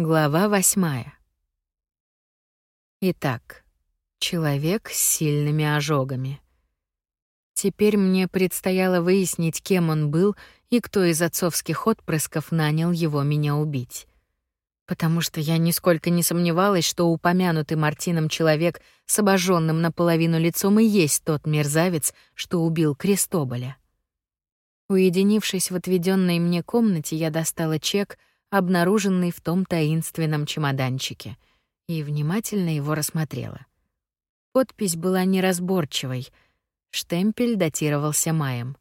Глава восьмая. Итак, человек с сильными ожогами. Теперь мне предстояло выяснить, кем он был и кто из отцовских отпрысков нанял его меня убить. Потому что я нисколько не сомневалась, что упомянутый Мартином человек с обожженным наполовину лицом и есть тот мерзавец, что убил Крестоболя. Уединившись в отведенной мне комнате, я достала чек — обнаруженный в том таинственном чемоданчике, и внимательно его рассмотрела. Подпись была неразборчивой, штемпель датировался маем.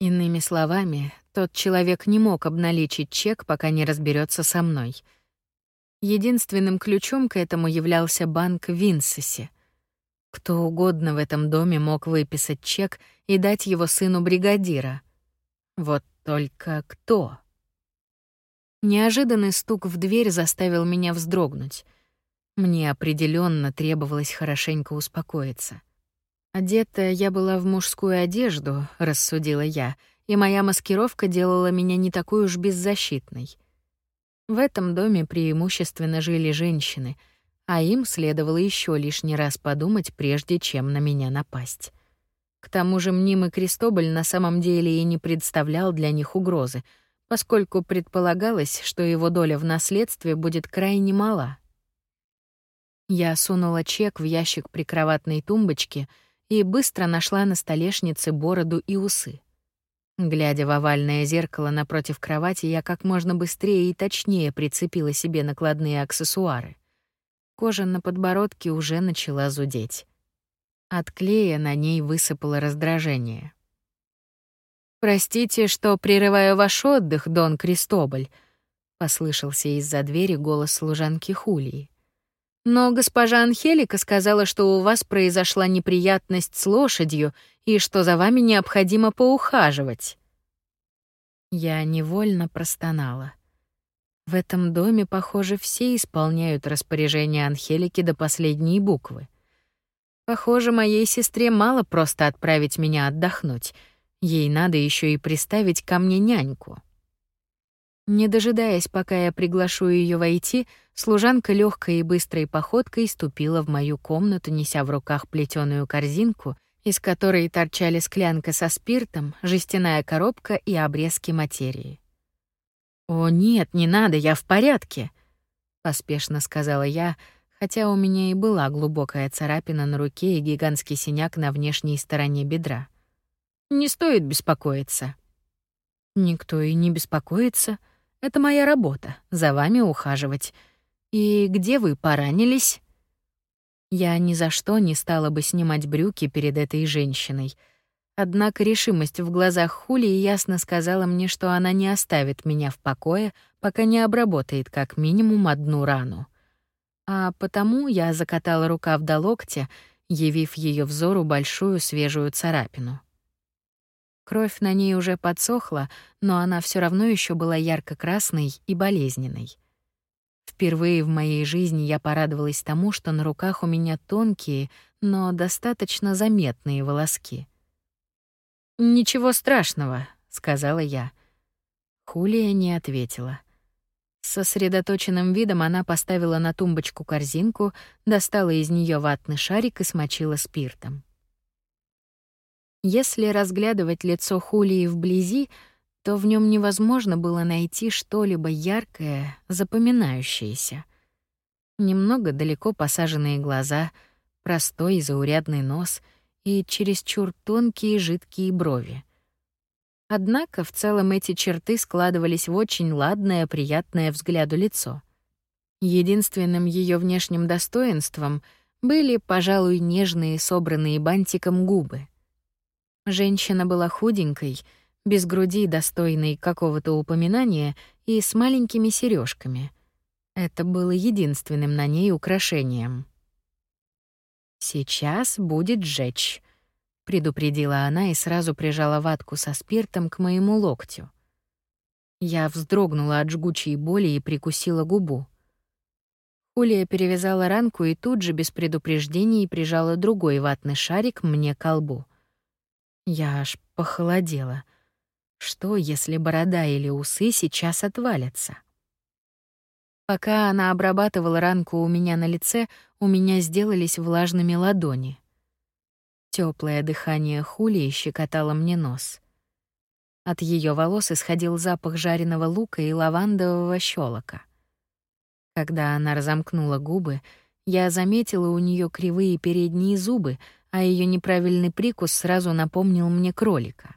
Иными словами, тот человек не мог обналичить чек, пока не разберется со мной. Единственным ключом к этому являлся банк в Винсесе. Кто угодно в этом доме мог выписать чек и дать его сыну бригадира. Вот только кто? Неожиданный стук в дверь заставил меня вздрогнуть. Мне определенно требовалось хорошенько успокоиться. Одета я была в мужскую одежду, рассудила я, и моя маскировка делала меня не такой уж беззащитной. В этом доме преимущественно жили женщины, а им следовало еще лишний раз подумать, прежде чем на меня напасть. К тому же мнимый Крестоболь на самом деле и не представлял для них угрозы — поскольку предполагалось, что его доля в наследстве будет крайне мала. Я сунула чек в ящик прикроватной тумбочки и быстро нашла на столешнице бороду и усы. Глядя в овальное зеркало напротив кровати, я как можно быстрее и точнее прицепила себе накладные аксессуары. Кожа на подбородке уже начала зудеть. От клея на ней высыпало раздражение. Простите, что прерываю ваш отдых, Дон Кристоболь, послышался из-за двери голос служанки Хулии. Но госпожа Анхелика сказала, что у вас произошла неприятность с лошадью и что за вами необходимо поухаживать. Я невольно простонала. В этом доме, похоже, все исполняют распоряжения Анхелики до последней буквы. Похоже, моей сестре мало просто отправить меня отдохнуть — Ей надо еще и приставить ко мне няньку. Не дожидаясь, пока я приглашу ее войти, служанка легкой и быстрой походкой ступила в мою комнату, неся в руках плетеную корзинку, из которой торчали склянка со спиртом, жестяная коробка и обрезки материи. «О, нет, не надо, я в порядке», — поспешно сказала я, хотя у меня и была глубокая царапина на руке и гигантский синяк на внешней стороне бедра. Не стоит беспокоиться. Никто и не беспокоится. Это моя работа за вами ухаживать. И где вы поранились? Я ни за что не стала бы снимать брюки перед этой женщиной. Однако решимость в глазах Хули ясно сказала мне, что она не оставит меня в покое, пока не обработает как минимум одну рану. А потому я закатала рукав до локтя, явив ее взору большую свежую царапину. Кровь на ней уже подсохла, но она все равно еще была ярко-красной и болезненной. Впервые в моей жизни я порадовалась тому, что на руках у меня тонкие, но достаточно заметные волоски. «Ничего страшного», — сказала я. Хулия не ответила. С сосредоточенным видом она поставила на тумбочку корзинку, достала из нее ватный шарик и смочила спиртом. Если разглядывать лицо Хулии вблизи, то в нем невозможно было найти что-либо яркое, запоминающееся. Немного далеко посаженные глаза, простой и заурядный нос и чересчур тонкие жидкие брови. Однако в целом эти черты складывались в очень ладное, приятное взгляду лицо. Единственным ее внешним достоинством были, пожалуй, нежные, собранные бантиком губы. Женщина была худенькой, без груди, достойной какого-то упоминания, и с маленькими сережками. Это было единственным на ней украшением. «Сейчас будет жечь», — предупредила она и сразу прижала ватку со спиртом к моему локтю. Я вздрогнула от жгучей боли и прикусила губу. Хулия перевязала ранку и тут же без предупреждений прижала другой ватный шарик мне к колбу. Я аж похолодела. Что, если борода или усы сейчас отвалятся? Пока она обрабатывала ранку у меня на лице, у меня сделались влажными ладони. Теплое дыхание Хулии щекотало мне нос. От ее волос исходил запах жареного лука и лавандового щелока. Когда она разомкнула губы, я заметила у нее кривые передние зубы, а ее неправильный прикус сразу напомнил мне кролика.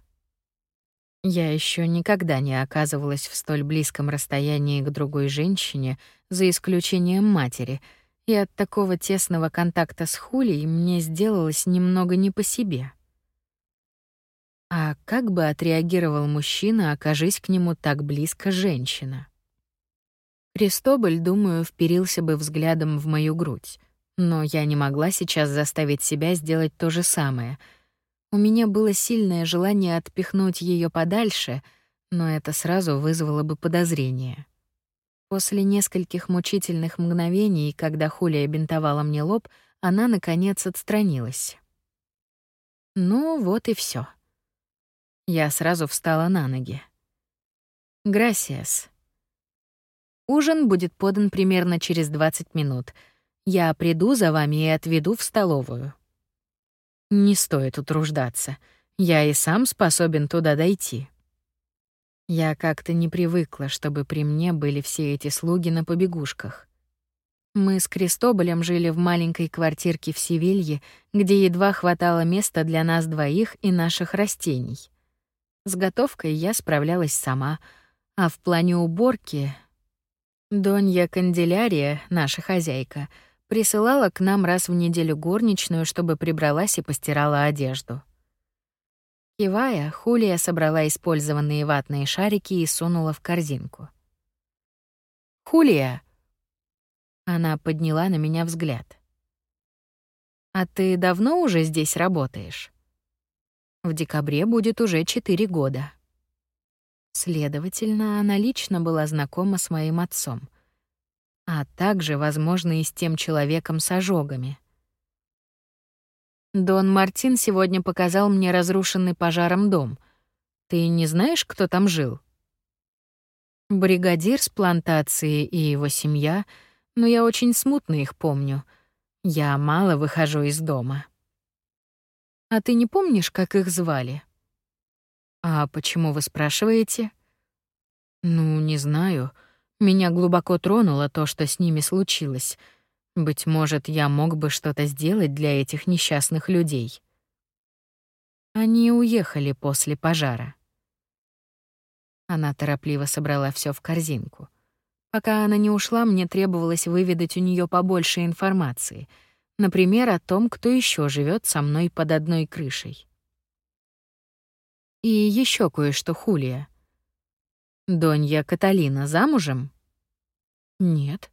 Я еще никогда не оказывалась в столь близком расстоянии к другой женщине, за исключением матери, и от такого тесного контакта с Хулей мне сделалось немного не по себе. А как бы отреагировал мужчина, окажись к нему так близко женщина? Крестоболь, думаю, вперился бы взглядом в мою грудь, но я не могла сейчас заставить себя сделать то же самое — у меня было сильное желание отпихнуть ее подальше, но это сразу вызвало бы подозрение. После нескольких мучительных мгновений, когда Хулия бинтовала мне лоб, она наконец отстранилась. Ну вот и все. Я сразу встала на ноги. Грасиас. Ужин будет подан примерно через 20 минут. Я приду за вами и отведу в столовую. Не стоит утруждаться. Я и сам способен туда дойти. Я как-то не привыкла, чтобы при мне были все эти слуги на побегушках. Мы с Крестоболем жили в маленькой квартирке в Севилье, где едва хватало места для нас двоих и наших растений. С готовкой я справлялась сама, а в плане уборки Донья Канделярия, наша хозяйка, — присылала к нам раз в неделю горничную, чтобы прибралась и постирала одежду. Кивая, Хулия собрала использованные ватные шарики и сунула в корзинку. «Хулия!» Она подняла на меня взгляд. «А ты давно уже здесь работаешь?» В декабре будет уже четыре года. Следовательно, она лично была знакома с моим отцом а также, возможно, и с тем человеком с ожогами. Дон Мартин сегодня показал мне разрушенный пожаром дом. Ты не знаешь, кто там жил? Бригадир с плантации и его семья, но я очень смутно их помню. Я мало выхожу из дома. А ты не помнишь, как их звали? А почему вы спрашиваете? Ну, не знаю. Меня глубоко тронуло то, что с ними случилось. Быть может, я мог бы что-то сделать для этих несчастных людей. Они уехали после пожара. Она торопливо собрала все в корзинку. Пока она не ушла, мне требовалось выведать у нее побольше информации, например, о том, кто еще живет со мной под одной крышей. И еще кое-что, Хулия. Донья Каталина замужем? Нет.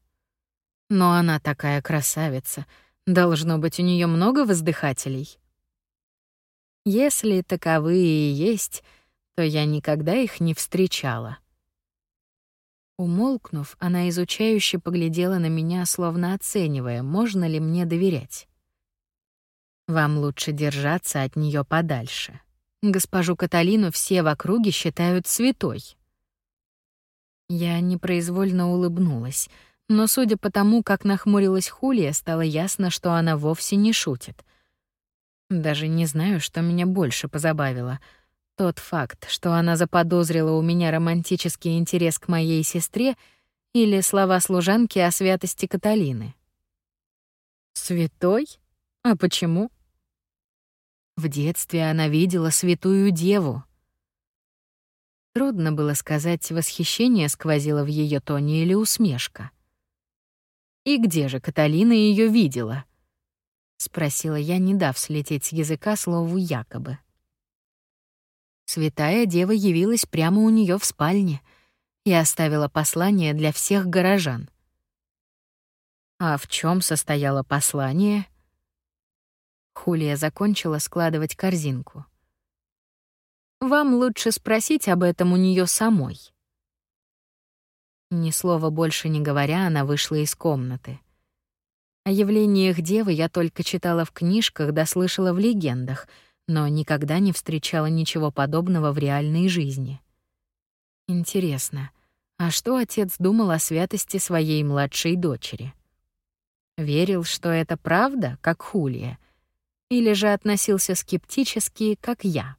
Но она такая красавица. Должно быть, у нее много воздыхателей. Если таковые и есть, то я никогда их не встречала. Умолкнув, она изучающе поглядела на меня, словно оценивая, можно ли мне доверять. Вам лучше держаться от нее подальше. Госпожу Каталину все в округе считают святой. Я непроизвольно улыбнулась, но судя по тому, как нахмурилась Хулия, стало ясно, что она вовсе не шутит. Даже не знаю, что меня больше позабавило. Тот факт, что она заподозрила у меня романтический интерес к моей сестре или слова служанки о святости Каталины. Святой? А почему? В детстве она видела святую деву. Трудно было сказать, восхищение сквозило в ее тоне или усмешка. «И где же Каталина ее видела?» — спросила я, не дав слететь с языка слову «якобы». Святая Дева явилась прямо у нее в спальне и оставила послание для всех горожан. А в чем состояло послание? Хулия закончила складывать корзинку. Вам лучше спросить об этом у нее самой. Ни слова больше не говоря, она вышла из комнаты. О явлениях девы я только читала в книжках да слышала в легендах, но никогда не встречала ничего подобного в реальной жизни. Интересно, А что отец думал о святости своей младшей дочери? Верил, что это правда, как Хулия, или же относился скептически, как я?